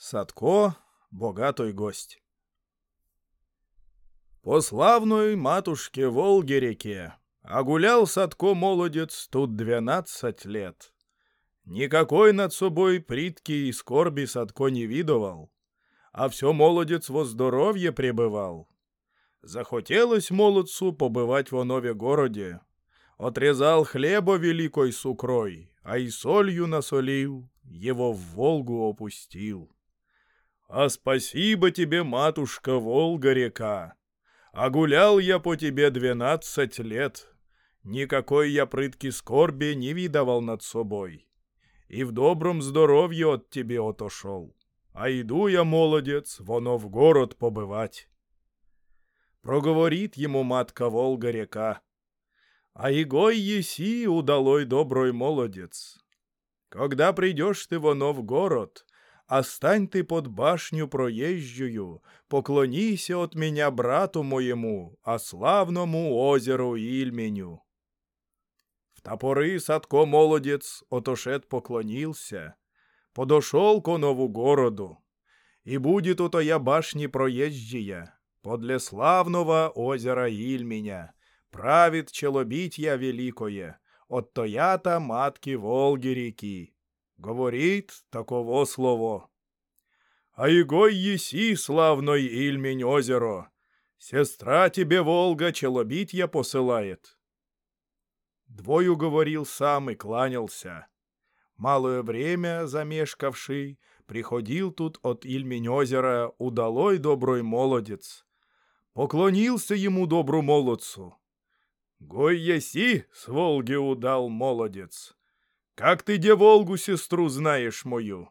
Садко — богатый гость. По славной матушке Волге-реке, а гулял Садко молодец тут двенадцать лет. Никакой над собой притки и скорби Садко не видывал, а все молодец во здоровье пребывал. Захотелось молодцу побывать во нове городе. Отрезал хлеба великой сукрой, а и солью насолил, его в Волгу опустил. А спасибо тебе, матушка Волга-река. А гулял я по тебе двенадцать лет. Никакой я прытки скорби не видывал над собой. И в добром здоровье от тебе отошел. А иду я, молодец, воно в город побывать. Проговорит ему матка Волга-река. А игой еси, удалой доброй молодец. Когда придешь ты воно в город, а стань ты под башню проезжую, поклонися от меня брату моему, а славному озеру Ильменю. В топоры Садко молодец отошед поклонился, подошел к нову городу, и будет ото я башни проезжия, подле славного озера Ильменя, правит челобитья великое, от тоята матки Волги реки. Говорит таково слово. А игой еси, славной Ильмень озеро, сестра тебе Волга челобитья посылает. Двою говорил сам и кланялся. Малое время замешкавший, приходил тут от Ильмень озера удалой добрый молодец. Поклонился ему добру молодцу. Гой еси, с Волги удал молодец. Как ты де Волгу сестру знаешь мою?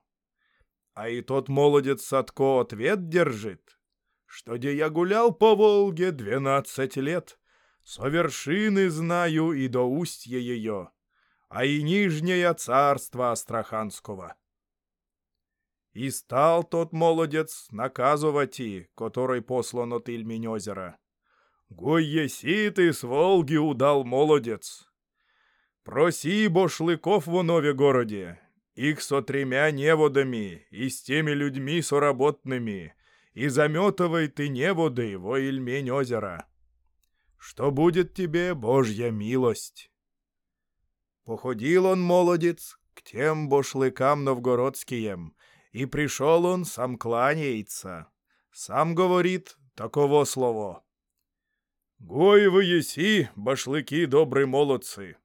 А и тот молодец Садко ответ держит, что где я гулял по Волге двенадцать лет, со вершины знаю и до устья ее, а и нижнее царство Астраханского. И стал тот молодец наказывать и, который послан от Ильмень озера. Гой еси ты с Волги удал молодец, Проси бошлыков в нове городе, их со тремя неводами и с теми людьми соработными, и заметывай ты неводы во Ильмень озера. Что будет тебе Божья милость? Походил он, молодец, к тем бошлыкам новгородским, и пришел он сам кланяется. Сам говорит таково слово. «Гой вы еси, башлыки добрые молодцы!»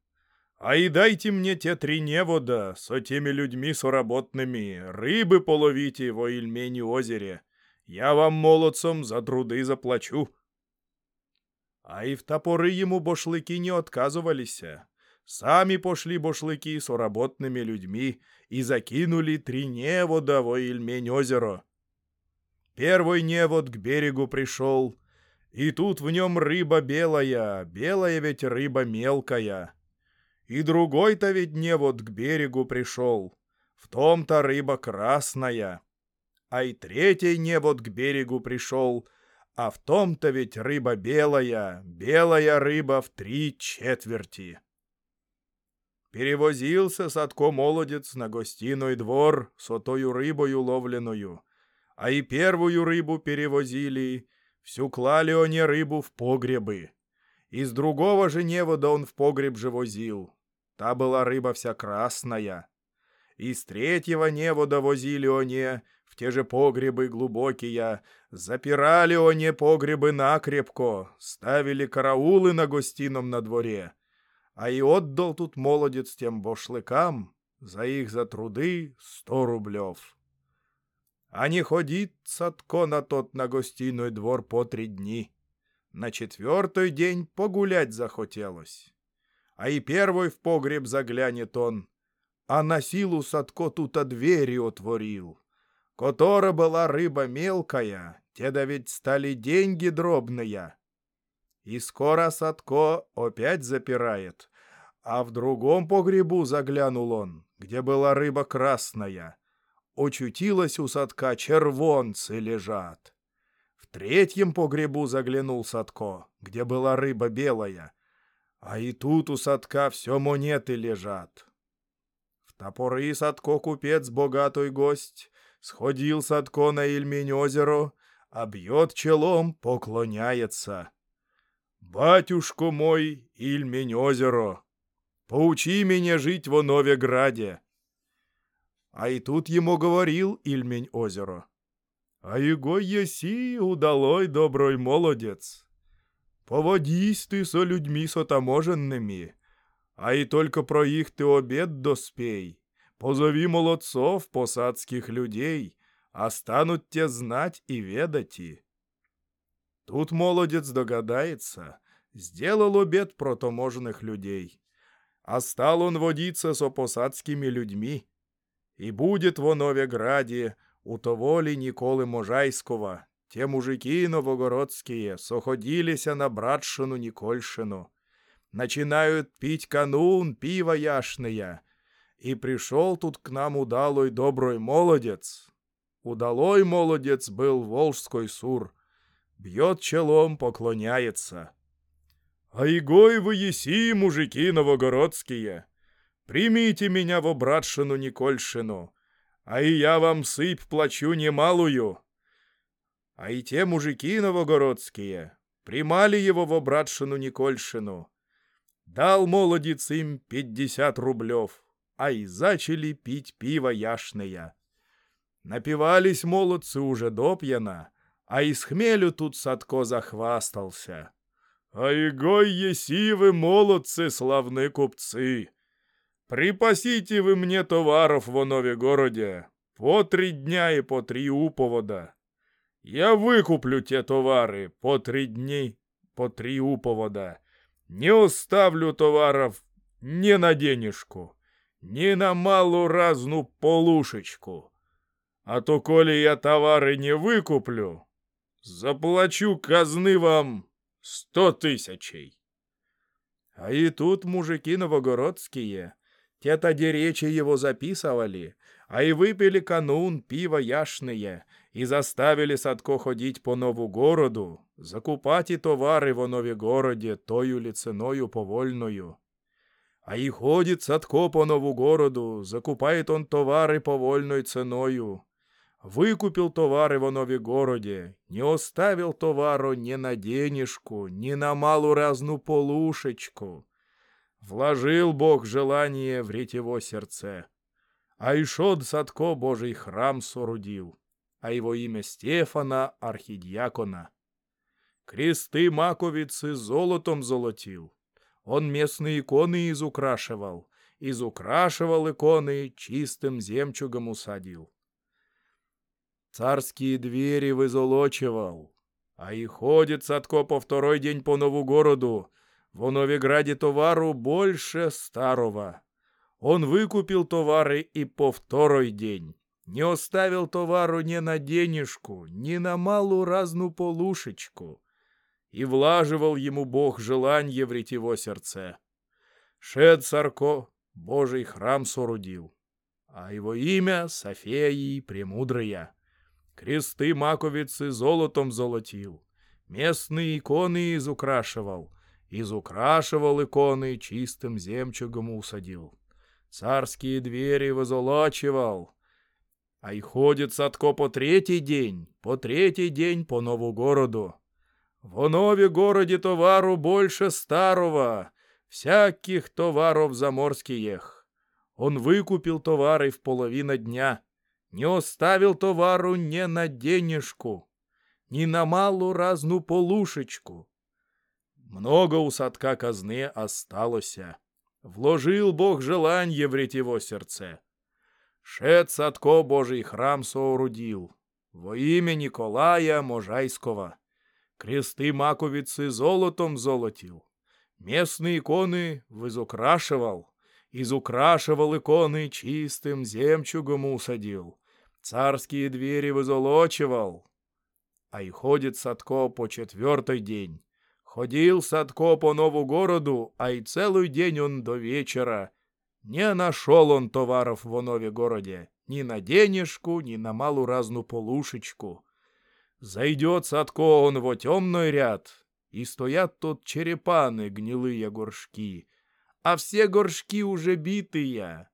А и дайте мне те три невода со теми людьми соработными, рыбы половите во Ильмени озере. Я вам, молодцам, за труды заплачу. А и в топоры ему бошлыки не отказывались. Сами пошли бошлыки с работными людьми и закинули три невода во Ильмень озеро. Первый невод к берегу пришел, и тут в нем рыба белая, белая ведь рыба мелкая. И другой-то ведь не вот к берегу пришел. В том-то рыба красная. А и третий не вот к берегу пришел, а в том-то ведь рыба белая, белая рыба в три четверти. Перевозился Садко молодец на гостиной двор с отою рыбою ловленную, а и первую рыбу перевозили, всю клали они рыбу в погребы. Из другого же невода он в погреб же возил. Та была рыба вся красная. Из третьего невода возили они в те же погребы глубокие, запирали они погребы накрепко, ставили караулы на гостином на дворе. А и отдал тут молодец тем бошлыкам за их за труды сто рублев. А не ходит Садко на тот на гостиной двор по три дни. На четвертый день погулять захотелось а и первый в погреб заглянет он. А на силу Садко тута двери отворил. Котора была рыба мелкая, те да ведь стали деньги дробные. И скоро Садко опять запирает, а в другом погребу заглянул он, где была рыба красная. Очутилась у Садка червонцы лежат. Третьем погребу заглянул Садко, где была рыба белая — а и тут у садка все монеты лежат. В топоры садко купец богатый гость Сходил Садко на Ильмень озеро, а бьет челом, поклоняется. «Батюшко мой, Ильмень озеро, поучи меня жить в Новеграде». А и тут ему говорил Ильмень озеро. «А его еси, удалой доброй молодец. Поводись ты со людьми сотаможенными, а и только про их ты обед доспей. Позови молодцов, посадских людей, а станут те знать и ведать и. Тут молодец догадается, сделал обед про таможенных людей, а стал он водиться со посадскими людьми. И будет в Новеграде у того ли Николы Можайского, те мужики новогородские соходилися на братшину Никольшину. Начинают пить канун, пиво яшное. И пришел тут к нам удалой добрый молодец. Удалой молодец был волжской сур. Бьет челом, поклоняется. А игой вы еси, мужики новогородские. Примите меня в братшину Никольшину, а и я вам сыпь плачу немалую. А и те мужики новогородские примали его в братшину Никольшину. Дал молодец им пятьдесят рублев, а и зачали пить пиво яшное. Напивались молодцы уже допьяна, а из хмелю тут Садко захвастался. «А игой еси вы, молодцы, славные купцы! Припасите вы мне товаров в нове городе по три дня и по три уповода. Я викуплю те товари по три дні, по три уповода. Не оставлю товаров ни на денежку, ни на малу разну полушечку. А то, коли я товары не выкуплю, заплачу казны вам сто тысячей. А и тут мужики новогородские, те-то речи его записывали, а и выпили канун пиво яшные, и заставили Садко ходить по нову городу, закупать и товары в нове городе тою ли ценою повольною. А и ходит Садко по нову городу, закупает он товары повольной ценою. Выкупил товары в нове городе, не оставил товару ни на денежку, ни на малу разну полушечку. Вложил Бог желание в ретево сердце. А и шод Садко Божий храм соорудил а его имя Стефана Архидьякона. Кресты маковицы золотом золотил. Он местные иконы изукрашивал, изукрашивал иконы, чистым земчугом усадил. Царские двери вызолочивал, а и ходит Садко по второй день по нову городу, в Новиграде товару больше старого. Он выкупил товары и по второй день не оставил товару ни на денежку, ни на малу разну полушечку. И влаживал ему Бог желанье в ретево сердце. Шед Сарко Божий храм соорудил, а его имя Софеи Премудрая. Кресты маковицы золотом золотил, местные иконы изукрашивал, изукрашивал иконы чистым земчугом усадил. Царские двери возолачивал, а й ходит Садко по третий день, по третий день по нову городу. В нове городе товару больше старого, всяких товаров заморских. Он выкупил товары в половина дня, не оставил товару ни на денежку, ни на малу разну полушечку. Много у садка казны осталося. Вложил Бог желанье в ретево сердце. Шед Садко Божий храм соорудил во имя Николая Можайского. Кресты маковицы золотом золотил. Местные иконы вызукрашивал. Изукрашивал иконы чистым земчугом усадил. Царские двери вызолочивал. А и ходит Садко по четвертый день. Ходил Садко по нову городу, а и целый день он до вечера — не нашел он товаров в Онове городе, ни на денежку, ни на малую разну полушечку. Зайдет Садко он во темный ряд, и стоят тут черепаны, гнилые горшки, а все горшки уже битые.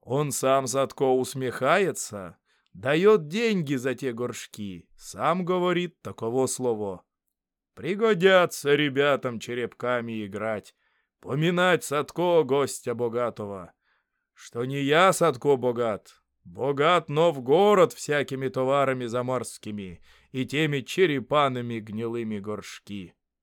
Он сам Садко усмехается, Дает деньги за те горшки, сам говорит таково слово. Пригодятся ребятам черепками играть, поминать Садко гостя богатого. Что не я, Садко, богат, богат Новгород всякими товарами заморскими и теми черепанами гнилыми горшки.